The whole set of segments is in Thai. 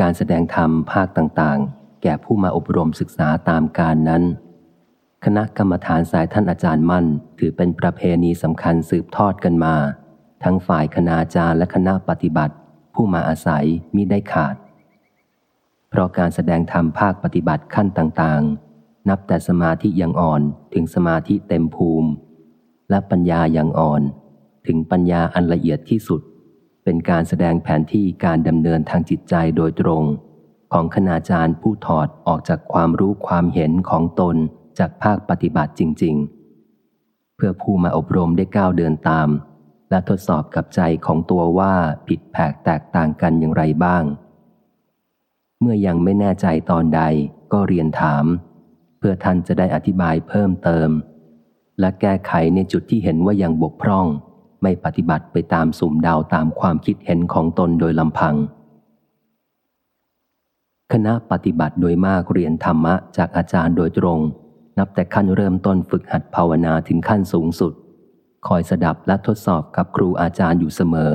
การแสดงธรรมภาคต่างๆ แก่ผู้มาอบรมศึกษาตามการนั้น คณะกรรมฐานสายท่านอาจารย์มั่น ถือเป็นประเพณีสำคัญสืบทอดกันมา ทั้งฝ่ายคณาจารย์และคณะปฏิบัติ ผู้มาอาศัยมิได้ขาด เพราะการแสดงธรรมภาคปฏิบัติขั้นต่างๆ นับแต่สมาธิยังอ่อนถึงสมาธิเต็มภูมิ และปัญญายังอ่อน ถึงปัญญาอันละเอียดที่สุด เป็นการแสดงแผนที่การดำเนินทางจิตใจโดยตรง ของคณาจารย์ผู้ถอดออกจากความรู้ความเห็นของตนจากภาคปฏิบัติจริง ๆ เพื่อผู้มาอบรมได้ก้าวเดินตาม และทดสอบกับใจของตัวว่าผิดแผกแตกต่างกันอย่างไรบ้าง เมื่อยังไม่แน่ใจตอนใดก็เรียนถาม เพื่อท่านจะได้อธิบายเพิ่มเติม และแก้ไขในจุดที่เห็นว่ายังบกพร่อง ไม่ปฏิบัติไปตามสุ่มดาวตามความคิดเห็นของตนโดยลำพัง คณะปฏิบัติโดยมากเรียนธรรมะจากอาจารย์โดยตรง นับแต่ขั้นเริ่มต้นฝึกหัดภาวนาถึงขั้นสูงสุด คอยสดับและทดสอบกับครูอาจารย์อยู่เสมอ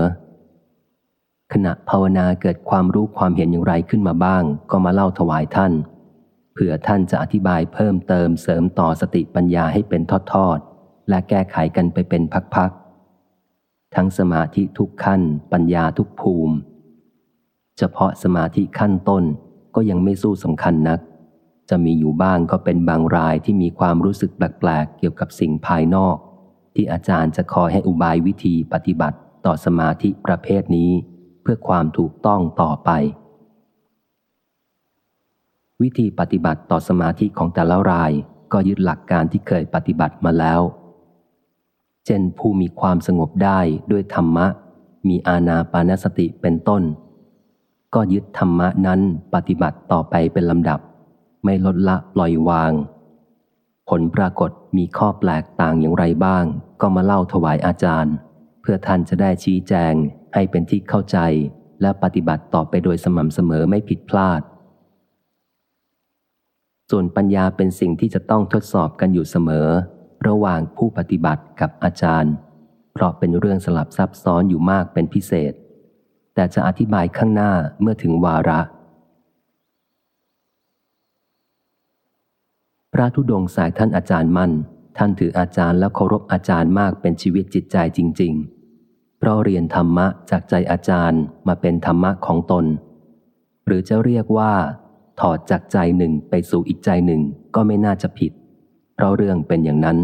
ขณะภาวนาเกิดความรู้ความเห็นอย่างไรขึ้นมาบ้าง ก็มาเล่าถวายท่านเผื่อท่านจะอธิบายเพิ่มเติมเสริมต่อสติปัญญาให้เป็นทอดๆและแก้ไขกันไปเป็นพักๆ ทั้งสมาธิทุกขั้น ปัญญาทุกภูมิ เฉพาะสมาธิขั้นต้นก็ยังไม่สู้สำคัญนัก จะมีอยู่บ้างก็เป็นบางรายที่มีความรู้สึกแปลกๆ เกี่ยวกับสิ่งภายนอก ที่อาจารย์จะคอยให้อุบายวิธีปฏิบัติต่อสมาธิประเภทนี้ เพื่อความถูกต้องต่อไป วิธีปฏิบัติต่อสมาธิของแต่ละรายก็ยึดหลักการที่เคยปฏิบัติมาแล้ว เช่นผู้มีความสงบได้ด้วยธรรมะ มีอาณาปานสติเป็นต้น ก็ยึดธรรมะนั้นปฏิบัติต่อไปเป็นลำดับ ไม่ลดละปล่อยวาง ผลปรากฏมีข้อแปลกต่างอย่างไรบ้าง ก็มาเล่าถวายอาจารย์ เพื่อท่านจะได้ชี้แจงให้เป็นที่เข้าใจและปฏิบัติต่อไปโดยสม่ำเสมอไม่ผิดพลาด ส่วนปัญญาเป็นสิ่งที่จะต้องทดสอบกันอยู่เสมอ ระหว่างผู้ปฏิบัติกับอาจารย์ เพราะเป็นเรื่องสลับซับซ้อนอยู่มากเป็นพิเศษ แต่จะอธิบายข้างหน้าเมื่อถึงวาระ พระธุดงค์สายท่านอาจารย์มั่น ท่านถืออาจารย์และเคารพอาจารย์มากเป็นชีวิตจิตใจจริง ๆ เพราะเรียนธรรมะจากใจอาจารย์มาเป็นธรรมะของตน หรือจะเรียกว่า ถอดจากใจหนึ่งไปสู่อีกใจหนึ่งก็ไม่น่าจะผิด เพราะเรื่องเป็นอย่างนั้น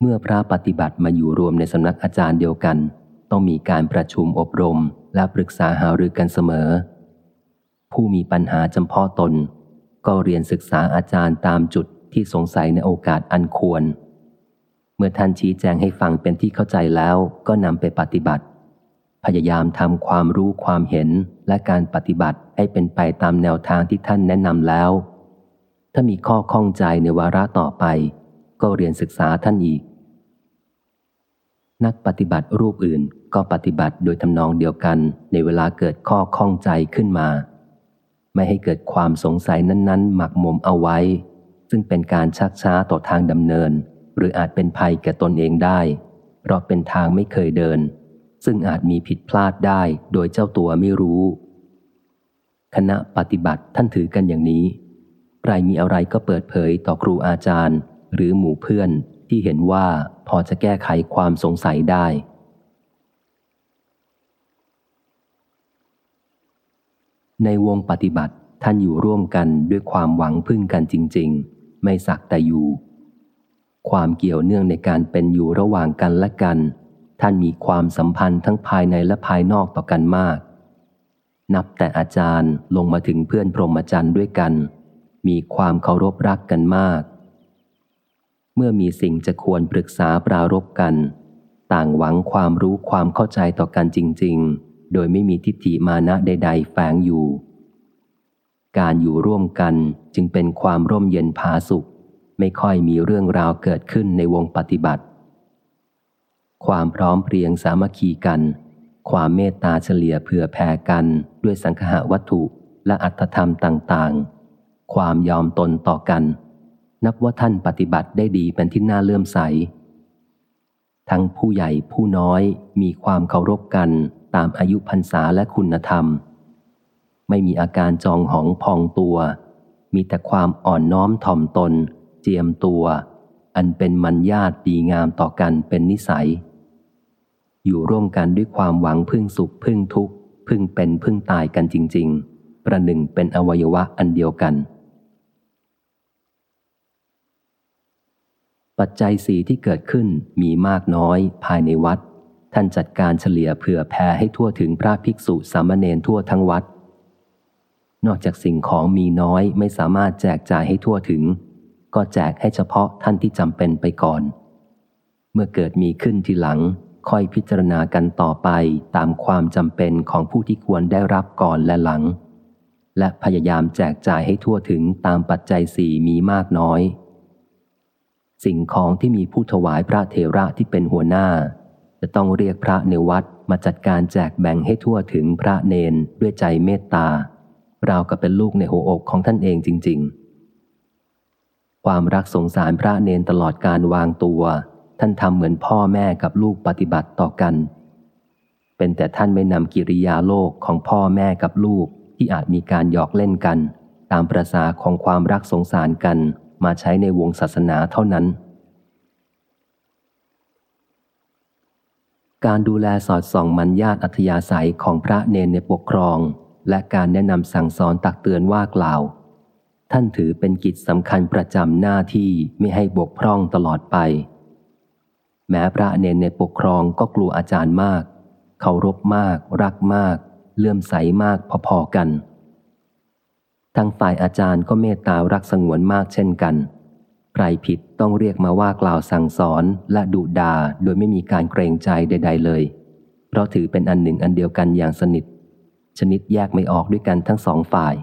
เมื่อพระปฏิบัติมาอยู่รวมในสำนักอาจารย์เดียวกัน ต้องมีการประชุมอบรมและปรึกษาหารือกันเสมอ ผู้มีปัญหาจำเพาะตน ก็เรียนศึกษาอาจารย์ตามจุดที่สงสัยในโอกาสอันควร เมื่อท่านชี้แจงให้ฟังเป็นที่เข้าใจแล้วก็นำไปปฏิบัติ พยายามทำความรู้ความเห็นและการปฏิบัติให้เป็นไปตามแนวทางที่ท่านแนะนำแล้ว ถ้ามีข้อข้องใจในวาระต่อไป ก็เรียนศึกษาท่านอีก นักปฏิบัติรูปอื่นก็ปฏิบัติโดยทำนองเดียวกันในเวลาเกิดข้อข้องใจขึ้นมา ไม่ให้เกิดความสงสัยนั้น ๆ หมักหมมเอาไว้ ซึ่งเป็นการชักช้าต่อทางดำเนิน หรืออาจเป็นภัยแก่ตนเองได้ เพราะเป็นทางไม่เคยเดิน ซึ่งอาจมีผิดพลาดได้โดยเจ้าตัวไม่รู้ คณะปฏิบัติท่านถือกันอย่างนี้ ใครมีอะไรก็เปิดเผยต่อครูอาจารย์ หรือหมู่เพื่อนที่เห็นว่าพอจะแก้ไขความสงสัยได้ ในวงปฏิบัติท่านอยู่ร่วมกันด้วยความหวังพึ่งกันจริง ๆ ไม่สักแต่อยู่ ความเกี่ยวเนื่องในการเป็นอยู่ระหว่างกันและกัน ท่านมีความสัมพันธ์ทั้งภายในและภายนอกต่อกันมาก นับแต่อาจารย์ลงมาถึงเพื่อนพรหมจรรย์ด้วยกัน มีความเคารพรักกันมาก เมื่อมีสิ่งจะควรปรึกษาปรารบกัน ต่างหวังความรู้ความเข้าใจต่อกันจริง ๆ โดยไม่มีทิฏฐิมานะใด ๆ แฝงอยู่ การอยู่ร่วมกันจึงเป็นความร่มเย็นผาสุข ไม่ค่อยมีเรื่องราวเกิดขึ้นในวงปฏิบัติ ความพร้อมเพรียงสามัคคีกัน ความเมตตาเฉลี่ยเผื่อแผ่กันด้วยสังคหวัตถุและอัตธรรมต่าง ๆ ความยอมตนต่อกัน นับว่าท่านปฏิบัติได้ดีเป็นที่น่าเลื่อมใส ทั้งผู้ใหญ่ผู้น้อยมีความเคารพกันตามอายุพรรษาและคุณธรรม ไม่มีอาการจองหองพองตัว มีแต่ความอ่อนน้อมถ่อมตน เจียมตัว อันเป็นมัญญาตดีงามต่อกันเป็นนิสัย อยู่ร่วมกันด้วยความหวังพึ่งสุขพึ่งทุกข์พึ่งเป็นพึ่งตายกันจริง ๆ ประหนึ่งเป็นอวัยวะอันเดียวกัน ปัจจัยสีที่เกิดขึ้นมีมากน้อยภายในวัด ท่านจัดการเฉลี่ยเผื่อแผ่ให้ทั่วถึงพระภิกษุสามเณรทั่วทั้งวัด นอกจากสิ่งของมีน้อยไม่สามารถแจกจ่ายให้ทั่วถึง ก็แจกให้เฉพาะท่านที่จำเป็นไปก่อน เมื่อเกิดมีขึ้นทีหลัง ค่อยพิจารณากันต่อไปตามความจำเป็นของผู้ที่ควรได้รับก่อนและหลัง และพยายามแจกจ่ายให้ทั่วถึงตามปัจจัยสี่มีมากน้อย สิ่งของที่มีผู้ถวายพระเทระที่เป็นหัวหน้า จะต้องเรียกพระในวัดมาจัดการแจกแบ่งให้ทั่วถึงพระเนนด้วยใจเมตตาราวกับเป็นลูกในหัวอกของท่านเองจริง ๆ ความรักสงสารพระเนนตลอดการวางตัว ท่านทำเหมือนพ่อแม่กับลูกปฏิบัติต่อกัน เป็นแต่ท่านไม่นำกิริยาโลกของพ่อแม่กับลูกที่อาจมีการหยอกเล่นกัน ตามประษาของความรักสงสารกัน มาใช้ในวงศาสนาเท่านั้น การดูแลสอดส่องมัญญาตอัธยาศัยของพระเนนในปกครอง และการแนะนำสั่งสอนตักเตือนว่ากล่าว ท่านถือเป็นกิจสำคัญประจำหน้าที่ไม่ให้บกพร่องตลอดไป แม้พระเนนในปกครองก็กลัวอาจารย์มาก เคารพมาก รักมาก เลื่อมใสมากพอๆกัน ทั้งฝ่ายอาจารย์ก็เมตตารักสงวนมากเช่นกัน ใครผิดต้องเรียกมาว่ากล่าวสั่งสอนและดุดาโดยไม่มีการเกรงใจใด ๆ เลย เพราะถือเป็นอันหนึ่งอันเดียวกันอย่างสนิท ชนิดแยกไม่ออกด้วยกันทั้งสองฝ่าย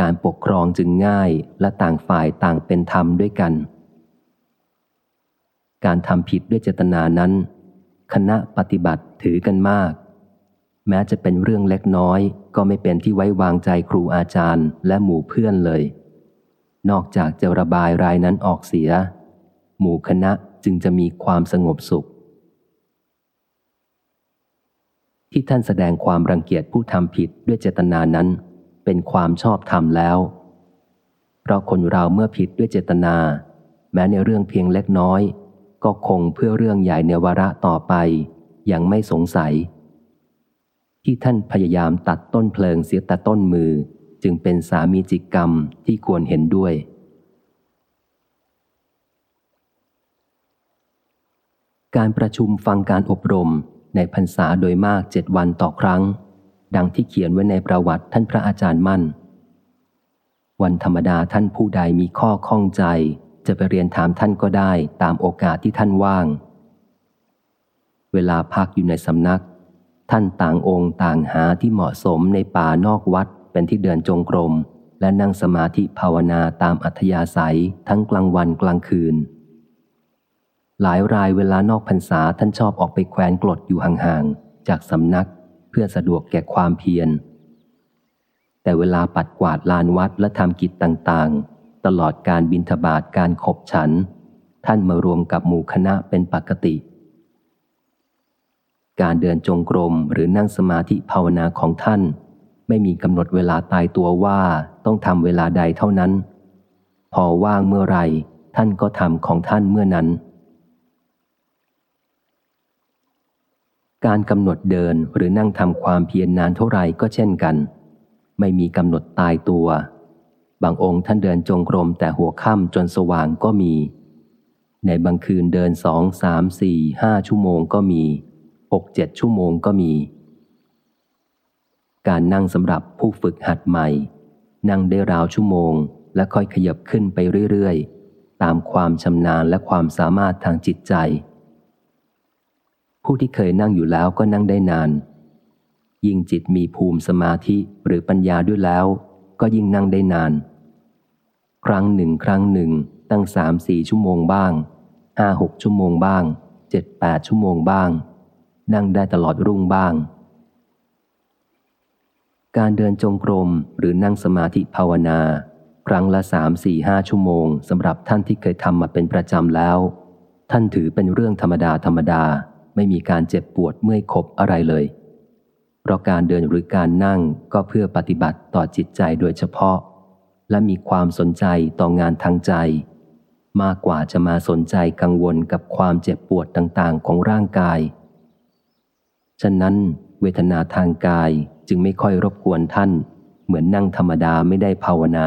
การปกครองจึงง่ายและต่างฝ่ายต่างเป็นธรรมด้วยกัน การทำผิดด้วยเจตนานั้น คณะปฏิบัติถือกันมาก แม้จะเป็นเรื่องเล็กน้อย ก็ไม่เป็นที่ไว้วางใจครูอาจารย์ และหมู่เพื่อนเลย นอกจากจะระบายรายนั้นออกเสีย หมู่คณะจึงจะมีความสงบสุข ที่ท่านแสดงความรังเกียจผู้ทำผิดด้วยเจตนานั้น เป็นความชอบธรรมแล้ว เพราะคนเราเมื่อผิดด้วยเจตนา แม้ในเรื่องเพียงเล็กน้อย ก็คงเพื่อเรื่องใหญ่ในวาระต่อไป ยังไม่สงสัย ที่ท่านพยายามตัดต้นเพลิงเสียแต่ต้นมือ จึงเป็นสามีจิกกรรมที่ควรเห็นด้วย การประชุมฟังการอบรมในพรรษาโดยมากเจ็ดวันต่อครั้ง ดังที่เขียนไว้ในประวัติท่านพระอาจารย์มั่น วันธรรมดาท่านผู้ใดมีข้อข้องใจ จะไปเรียนถามท่านก็ได้ตามโอกาสที่ท่านว่าง เวลาพักอยู่ในสำนัก ท่านต่างองค์ต่างหาที่เหมาะสมในป่านอกวัดเป็นที่เดินจงกรม และนั่งสมาธิภาวนาตามอัธยาศัยทั้งกลางวันกลางคืน หลายรายเวลานอกพรรษาท่านชอบออกไปแควนกรดอยู่ห่างๆ จากสำนักเพื่อสะดวกแก่ความเพียร แต่เวลาปัดกวาดลานวัดและทำกิจต่างๆ ตลอดการบินทบาทการขบฉัน ท่านมารวมกับหมู่คณะเป็นปกติ การเดินจงกรมหรือนั่งสมาธิภาวนาของท่าน ไม่มีกำหนดเวลาตายตัวว่าต้องทำเวลาใดเท่านั้น พอว่างเมื่อไรท่านก็ทำของท่านเมื่อนั้น การกำหนดเดินหรือนั่งทำความเพียรนนานเท่าไรก็เช่นกัน ไม่มีกำหนดตายตัว บางองค์ท่านเดินจงกรมแต่หัวค่ำจนสว่างก็มี ในบางคืนเดินสองสามสี่ห้าชั่วโมงก็มี หกเจ็ดชั่วโมงก็มี การนั่งสำหรับผู้ฝึกหัดใหม่ นั่งได้ราวชั่วโมง และค่อยขยับขึ้นไปเรื่อยๆ ตามความชำนาญและความสามารถทางจิตใจ ผู้ที่เคยนั่งอยู่แล้วก็นั่งได้นาน ยิ่งจิตมีภูมิสมาธิหรือปัญญาด้วยแล้ว ก็ยิ่งนั่งได้นาน ครั้งหนึ่งครั้งหนึ่งตั้งสามสี่ชั่วโมงบ้างห้าหกชั่วโมงบ้างเจ็ดแปดชั่วโมงบ้าง นั่งได้ตลอดรุ่งบ้าง การเดินจงกรมหรือนั่งสมาธิภาวนา ครั้งละสามสี่ห้าชั่วโมงสำหรับท่านที่เคยทำมาเป็นประจำแล้ว ท่านถือเป็นเรื่องธรรมดาธรรมดา ไม่มีการเจ็บปวดเมื่อยขบอะไรเลย เพราะการเดินหรือการนั่งก็เพื่อปฏิบัติต่อจิตใจโดยเฉพาะ และมีความสนใจต่องานทางใจ มากกว่าจะมาสนใจกังวลกับความเจ็บปวดต่างๆ ของร่างกาย ฉะนั้นเวทนาทางกายจึงไม่ค่อยรบกวนท่าน เหมือนนั่งธรรมดาไม่ได้ภาวนา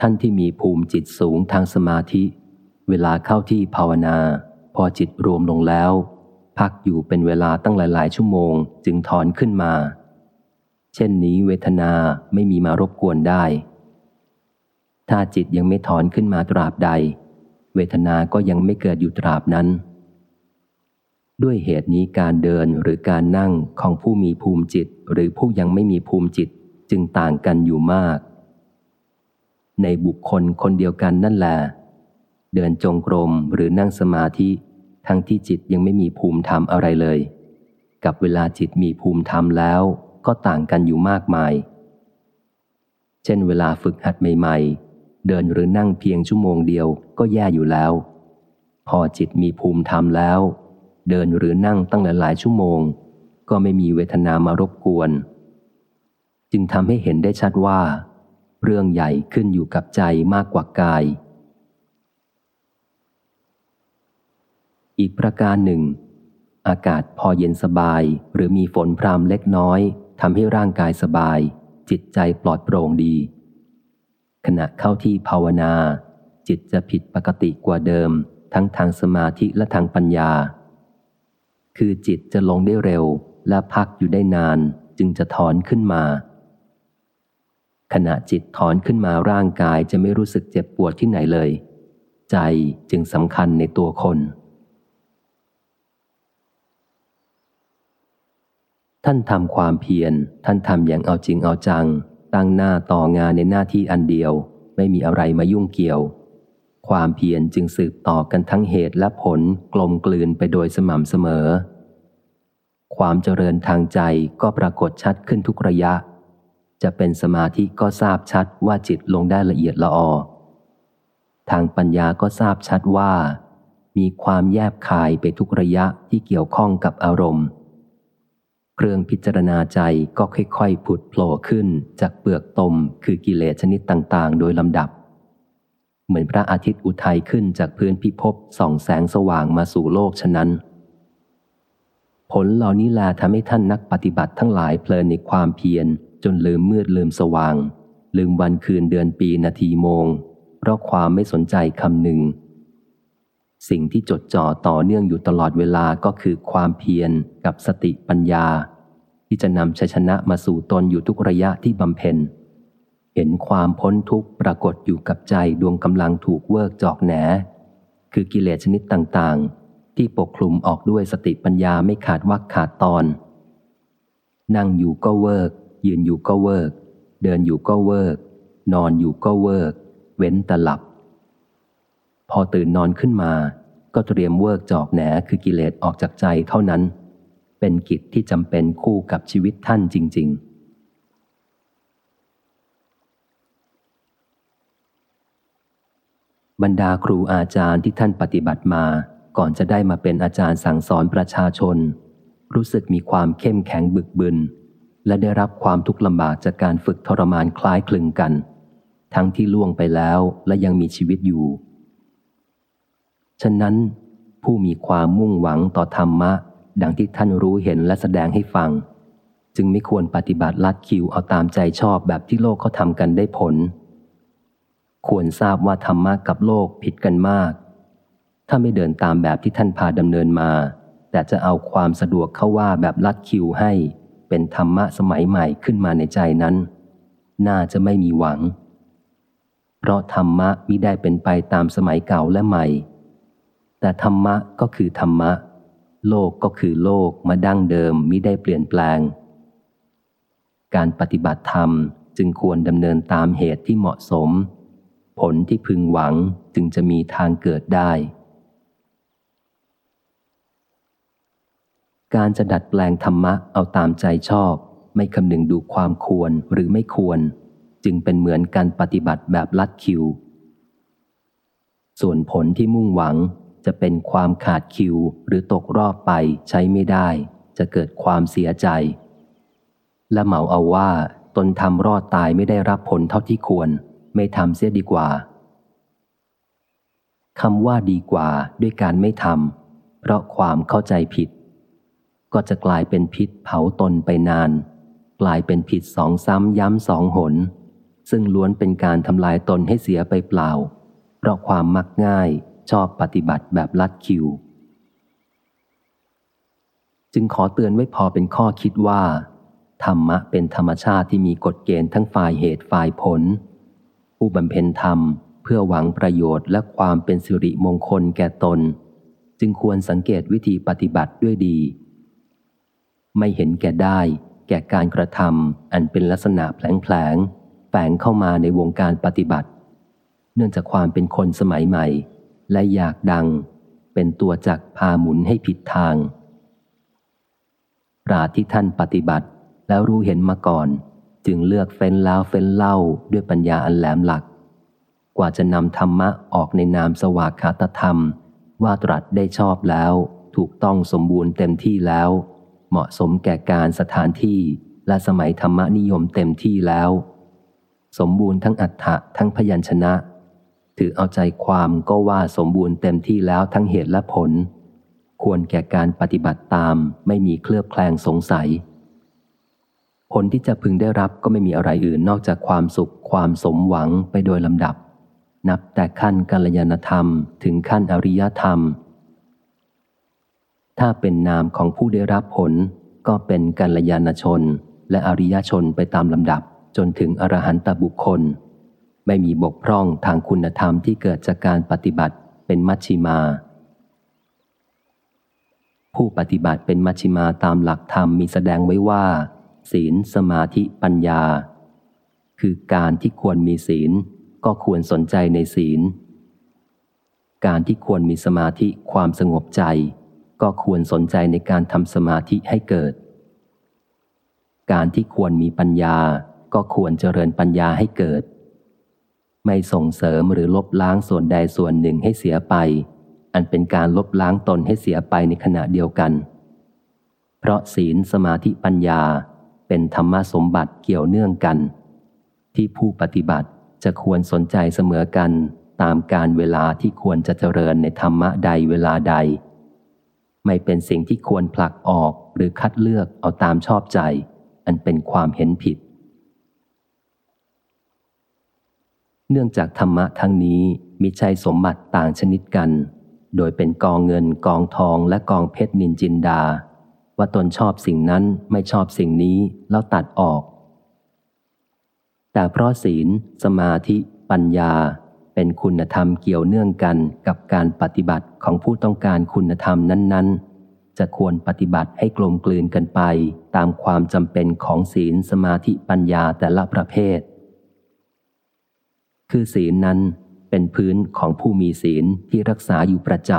ท่านที่มีภูมิจิตสูงทางสมาธิ เวลาเข้าที่ภาวนา พอจิตรวมลงแล้ว พักอยู่เป็นเวลาตั้งหลาย ๆ ชั่วโมงจึงถอนขึ้นมา เช่นนี้เวทนาไม่มีมารบกวนได้ ถ้าจิตยังไม่ถอนขึ้นมาตราบใด เวทนาก็ยังไม่เกิดอยู่ตราบนั้น ด้วยเหตุนี้การเดินหรือการนั่งของผู้มีภูมิจิต หรือผู้ยังไม่มีภูมิจิตจึงต่างกันอยู่มาก ในบุคคลคนเดียวกันนั่นแหละเดินจงกรมหรือนั่งสมาธิ ทั้งที่จิตยังไม่มีภูมิธรรมอะไรเลย กับเวลาจิตมีภูมิธรรมแล้วก็ต่างกันอยู่มากมาย เช่นเวลาฝึกหัดใหม่ๆ เดินหรือนั่งเพียงชั่วโมงเดียวก็แย่อยู่แล้ว พอจิตมีภูมิธรรมแล้ว เดินหรือนั่งตั้งหลายชั่วโมง ก็ไม่มีเวทนามารบกวน จึงทำให้เห็นได้ชัดว่า เรื่องใหญ่ขึ้นอยู่กับใจมากกว่ากาย อีกประการหนึ่ง อากาศพอเย็นสบายหรือมีฝนพรามเล็กน้อยทำให้ร่างกายสบาย จิตใจปลอดโปร่งดี ขณะเข้าที่ภาวนา จิตจะผิดปกติกว่าเดิม ทั้งทางสมาธิและทางปัญญา คือจิตจะลงได้เร็วและพักอยู่ได้นานจึงจะถอนขึ้นมา ขณะจิตถอนขึ้นมาร่างกายจะไม่รู้สึกเจ็บปวดที่ไหนเลย ใจจึงสำคัญในตัวคน ท่านทำความเพียรท่านทำอย่างเอาจริงเอาจัง ตั้งหน้าต่องานในหน้าที่อันเดียว ไม่มีอะไรมายุ่งเกี่ยว ความเพียรจึงสืบต่อกันทั้งเหตุและผลกลมกลืนไปโดยสม่ำเสมอ ความเจริญทางใจก็ปรากฏชัดขึ้นทุกระยะ จะเป็นสมาธิก็ทราบชัดว่าจิตลงได้ละเอียดละออทางปัญญาก็ทราบชัดว่า มีความแยบคายไปทุกระยะที่เกี่ยวข้องกับอารมณ์ เครื่องพิจารณาใจก็ค่อยๆผุดโผล่ขึ้นจากเปลือกตมคือกิเลสชนิดต่างๆ โดยลำดับ เหมือนพระอาทิตย์อุทัยขึ้นจากพื้นพิภพส่องแสงสว่างมาสู่โลกฉะนั้น ผลเหล่านี้แลทำให้ท่านนักปฏิบัติทั้งหลายเพลินในความเพียร จนลืมมืดลืมสว่าง ลืมวันคืนเดือนปีนาทีโมง เพราะความไม่สนใจคำหนึ่ง สิ่งที่จดจ่อต่อเนื่องอยู่ตลอดเวลาก็คือความเพียรกับสติปัญญา ที่จะนำชัยชนะมาสู่ตนอยู่ทุกระยะที่บำเพ็ญ ห็นความพ้นทุกข์ปรากฏอยู่กับใจดวงกำลังถูกเวิกจอกแหนคือกิเลสชนิดต่างๆ ที่ปกคลุมออกด้วยสติปัญญาไม่ขาดวักขาดตอน นั่งอยู่ก็เวิก ยืนอยู่ก็เวิก เดินอยู่ก็เวิก นอนอยู่ก็เวิก เว้นแต่หลับ พอตื่นนอนขึ้นมา ก็เตรียมเวิกจอกแหนคือกิเลสออกจากใจเท่านั้น เป็นกิจที่จำเป็นคู่กับชีวิตท่านจริง ๆ บรรดาครูอาจารย์ที่ท่านปฏิบัติมา ก่อนจะได้มาเป็นอาจารย์สั่งสอนประชาชน รู้สึกมีความเข้มแข็งบึกบึน และได้รับความทุกข์ลำบากจากการฝึกทรมานคล้ายคลึงกัน ทั้งที่ล่วงไปแล้วและยังมีชีวิตอยู่ ฉะนั้น ผู้มีความมุ่งหวังต่อธรรมะ ดังที่ท่านรู้เห็นและแสดงให้ฟัง จึงไม่ควรปฏิบัติลัดคิวเอาตามใจชอบแบบที่โลกเขาทำกันได้ผล ควรทราบว่าธรรมะกับโลกผิดกันมาก ถ้าไม่เดินตามแบบที่ท่านพาดำเนินมา แต่จะเอาความสะดวกเข้าว่าแบบลัดคิวให้ เป็นธรรมะสมัยใหม่ขึ้นมาในใจนั้น น่าจะไม่มีหวัง เพราะธรรมะมิได้เป็นไปตามสมัยเก่าและใหม่ แต่ธรรมะก็คือธรรมะ โลกก็คือโลกมาดั้งเดิมมิได้เปลี่ยนแปลง การปฏิบัติธรรมจึงควรดำเนินตามเหตุที่เหมาะสม ผลที่พึงหวังจึงจะมีทางเกิดได้ การจะดัดแปลงธรรมะเอาตามใจชอบ ไม่คำนึงดูความควรหรือไม่ควร จึงเป็นเหมือนการปฏิบัติแบบลัดคิว ส่วนผลที่มุ่งหวังจะเป็นความขาดคิวหรือตกรอบไปใช้ไม่ได้ จะเกิดความเสียใจ และเหมาเอาว่าตนทำรอดตายไม่ได้รับผลเท่าที่ควร ไม่ทำเสียดีกว่าคำว่าดีกว่าด้วยการไม่ทำเพราะความเข้าใจผิด ก็จะกลายเป็นพิษเผาตนไปนาน กลายเป็นผิดสองซ้ำย้ำสองหน ซึ่งล้วนเป็นการทำลายตนให้เสียไปเปล่า เพราะความมักง่ายชอบปฏิบัติแบบลัดคิว จึงขอเตือนไว้พอเป็นข้อคิดว่า ธรรมะเป็นธรรมชาติที่มีกฎเกณฑ์ทั้งฝ่ายเหตุฝ่ายผล ผู้บำเพ็ญธรรม เพื่อหวังประโยชน์และความเป็นสิริมงคลแก่ตน จึงควรสังเกตวิธีปฏิบัติด้วยดี ไม่เห็นแก่ได้ แก่การกระทำอันเป็นลักษณะแผลงๆแฝงเข้ามาในวงการปฏิบัติ เนื่องจากความเป็นคนสมัยใหม่ และอยากดัง เป็นตัวจักพาหมุนให้ผิดทาง ปราที่ท่านปฏิบัติแล้วรู้เห็นมาก่อน จึงเลือกเฟ้นแล้วเฟ้นเล่าด้วยปัญญาอันแหลมหลัก กว่าจะนำธรรมะออกในนามสวากขาตธรรม ว่าตรัสได้ชอบแล้ว ถูกต้องสมบูรณ์เต็มที่แล้ว เหมาะสมแก่การสถานที่และสมัยธรรมนิยมเต็มที่แล้ว สมบูรณ์ทั้งอัฏฐะทั้งพยัญชนะ ถือเอาใจความก็ว่าสมบูรณ์เต็มที่แล้วทั้งเหตุและผล ควรแก่การปฏิบัติตามไม่มีเคลือบแคลงสงสัย ผลที่จะพึงได้รับก็ไม่มีอะไรอื่นนอกจากความสุขความสมหวังไปโดยลำดับ นับแต่ขั้นกัลยาณธรรมถึงขั้นอริยธรรม ถ้าเป็นนามของผู้ได้รับผล ก็เป็นกัลยาณชน และอริยชนไปตามลำดับ จนถึงอรหันตบุคคล ไม่มีบกพร่องทางคุณธรรมที่เกิดจากการปฏิบัติเป็นมัชชิมา ผู้ปฏิบัติเป็นมัชชิมาตามหลักธรรมมีแสดงไว้ว่า ศีล สมาธิปัญญา คือการที่ควรมีศีลก็ควรสนใจในศีล การที่ควรมีสมาธิความสงบใจ ก็ควรสนใจในการทำสมาธิให้เกิด การที่ควรมีปัญญาก็ควรเจริญปัญญาให้เกิด ไม่ส่งเสริมหรือลบล้างส่วนใดส่วนหนึ่งให้เสียไป อันเป็นการลบล้างตนให้เสียไปในขณะเดียวกัน เพราะศีลสมาธิปัญญา เป็นธรรมสมบัติเกี่ยวเนื่องกัน ที่ผู้ปฏิบัติจะควรสนใจเสมอกันตามการเวลาที่ควรจะเจริญในธรรมะใดเวลาใด ไม่เป็นสิ่งที่ควรผลักออกหรือคัดเลือกเอาตามชอบใจ อันเป็นความเห็นผิด เนื่องจากธรรมะทั้งนี้มีใช่สมบัติต่างชนิดกัน โดยเป็นกองเงินกองทองและกองเพชรนินจินดา ว่าตนชอบสิ่งนั้นไม่ชอบสิ่งนี้แล้วตัดออก แต่เพราะศีล สมาธิ ปัญญา เป็นคุณธรรมเกี่ยวเนื่องกันกับการปฏิบัติของผู้ต้องการคุณธรรมนั้น ๆ จะควรปฏิบัติให้กลมกลืนกันไปตามความจำเป็นของศีลสมาธิปัญญาแต่ละประเภท คือศีลนั้นเป็นพื้นของผู้มีศีลที่รักษาอยู่ประจ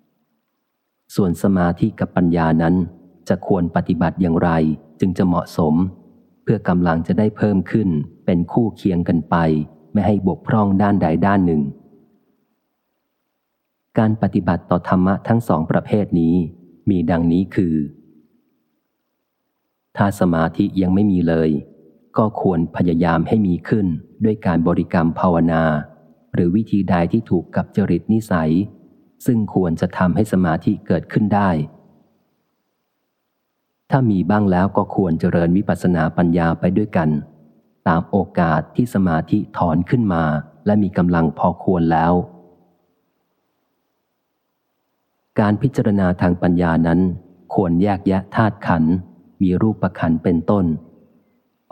ำส่วนสมาธิกับปัญญานั้น จะควรปฏิบัติอย่างไรจึงจะเหมาะสม เพื่อกำลังจะได้เพิ่มขึ้นเป็นคู่เคียงกันไป ไม่ให้บกพร่องด้านใดด้านหนึ่ง การปฏิบัติต่อธรรมะทั้งสองประเภทนี้ มีดังนี้คือ ถ้าสมาธิยังไม่มีเลย ก็ควรพยายามให้มีขึ้นด้วยการบริกรรมภาวนา หรือวิธีใดที่ถูกกับจริตนิสัย ซึ่งควรจะทำให้สมาธิเกิดขึ้นได้ ถ้ามีบ้างแล้วก็ควรเจริญวิปัสสนาปัญญาไปด้วยกัน ตามโอกาสที่สมาธิถอนขึ้นมา และมีกำลังพอควรแล้ว การพิจารณาทางปัญญานั้น ควรแยกแยะธาตุขัน มีรูปประขันเป็นต้น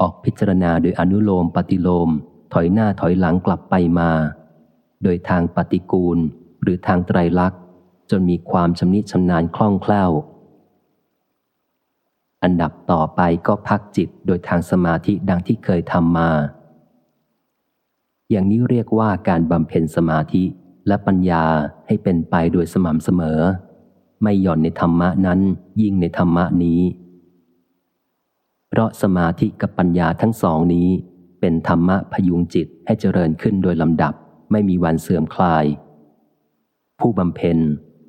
ออกพิจารณาโดยอนุโลมปฏิโลม ถอยหน้าถอยหลังกลับไปมา โดยทางปฏิกูล หรือทางไตรลักษณ์จนมีความชำนิชำนาญคล่องแคล่ว อันดับต่อไปก็พักจิตโดยทางสมาธิดังที่เคยทำมา อย่างนี้เรียกว่าการบำเพ็ญสมาธิและปัญญาให้เป็นไปโดยสม่ำเสมอ ไม่หย่อนในธรรมะนั้นยิ่งในธรรมะนี้ เพราะสมาธิกับปัญญาทั้งสองนี้ เป็นธรรมะพยุงจิตให้เจริญขึ้นโดยลำดับไม่มีวันเสื่อมคลาย ผู้บำเพ็ญ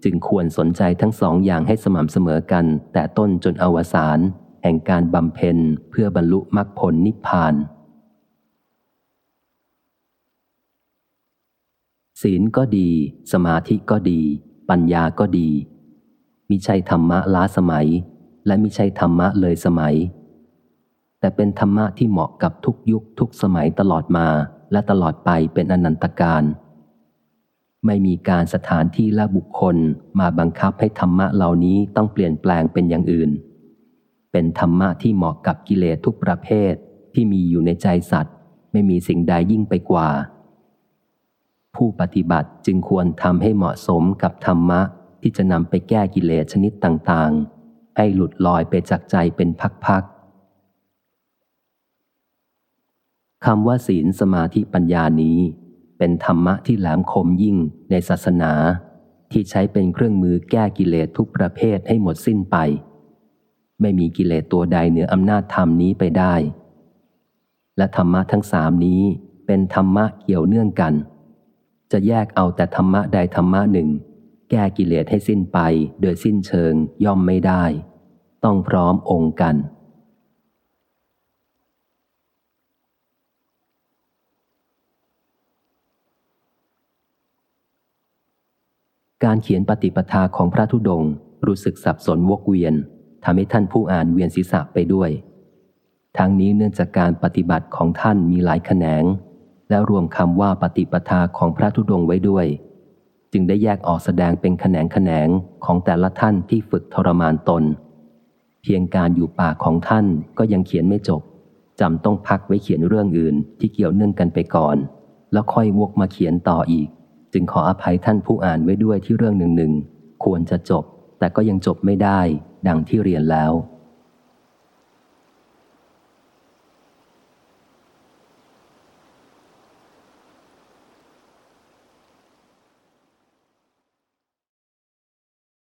จึงควรสนใจทั้งสองอย่างให้สม่ำเสมอกัน แต่ต้นจนอวสานแห่งการบำเพ็ญเพื่อบรรลุมรรคผลนิพพาน ศีลก็ดี สมาธิก็ดี ปัญญาก็ดี มิใช่ธรรมะล้าสมัย และมิใช่ธรรมะเลยสมัย แต่เป็นธรรมะที่เหมาะกับทุกยุคทุกสมัยตลอดมาและตลอดไปเป็นอนันตการ ไม่มีการสถานที่และบุคคลมาบังคับให้ธรรมะเหล่านี้ต้องเปลี่ยนแปลงเป็นอย่างอื่น เป็นธรรมะที่เหมาะกับกิเลสทุกประเภทที่มีอยู่ในใจสัตว์ ไม่มีสิ่งใดยิ่งไปกว่า ผู้ปฏิบัติจึงควรทำให้เหมาะสมกับธรรมะที่จะนำไปแก้กิเลสชนิดต่างๆ ให้หลุดลอยไปจากใจเป็นพักๆคำว่าศีลสมาธิปัญญานี้ เป็นธรรมะที่แหลมคมยิ่งในศาสนา ที่ใช้เป็นเครื่องมือแก้กิเลสทุกประเภทให้หมดสิ้นไป ไม่มีกิเลสตัวใดเหนืออำนาจธรรมนี้ไปได้ และธรรมะทั้งสามนี้เป็นธรรมะเกี่ยวเนื่องกัน จะแยกเอาแต่ธรรมะใดธรรมะหนึ่ง แก้กิเลสให้สิ้นไปโดยสิ้นเชิงย่อมไม่ได้ ต้องพร้อมองค์กัน การเขียนปฏิปทาของพระธุดงรู้สึกสับสนวกเวียนทำให้ท่านผู้อ่านเวียนศีรษะไปด้วย ทั้งนี้เนื่องจากการปฏิบัติของท่านมีหลายแขนง และรวมคำว่าปฏิปทาของพระธุดงไว้ด้วย จึงได้แยกออกแสดงเป็นแขนงแขนงของแต่ละท่านที่ฝึกทรมานตน เพียงการอยู่ป่าของท่านก็ยังเขียนไม่จบจำต้องพักไว้เขียนเรื่องอื่นที่เกี่ยวเนื่องกันไปก่อน แล้วค่อยวกมาเขียนต่ออีก จึงขออภัยท่านผู้อ่านไว้ด้วยที่เรื่องหนึ่งหนึ่งควรจะจบ แต่ก็ยังจบไม่ได้ ดังที่เรียนแล้ว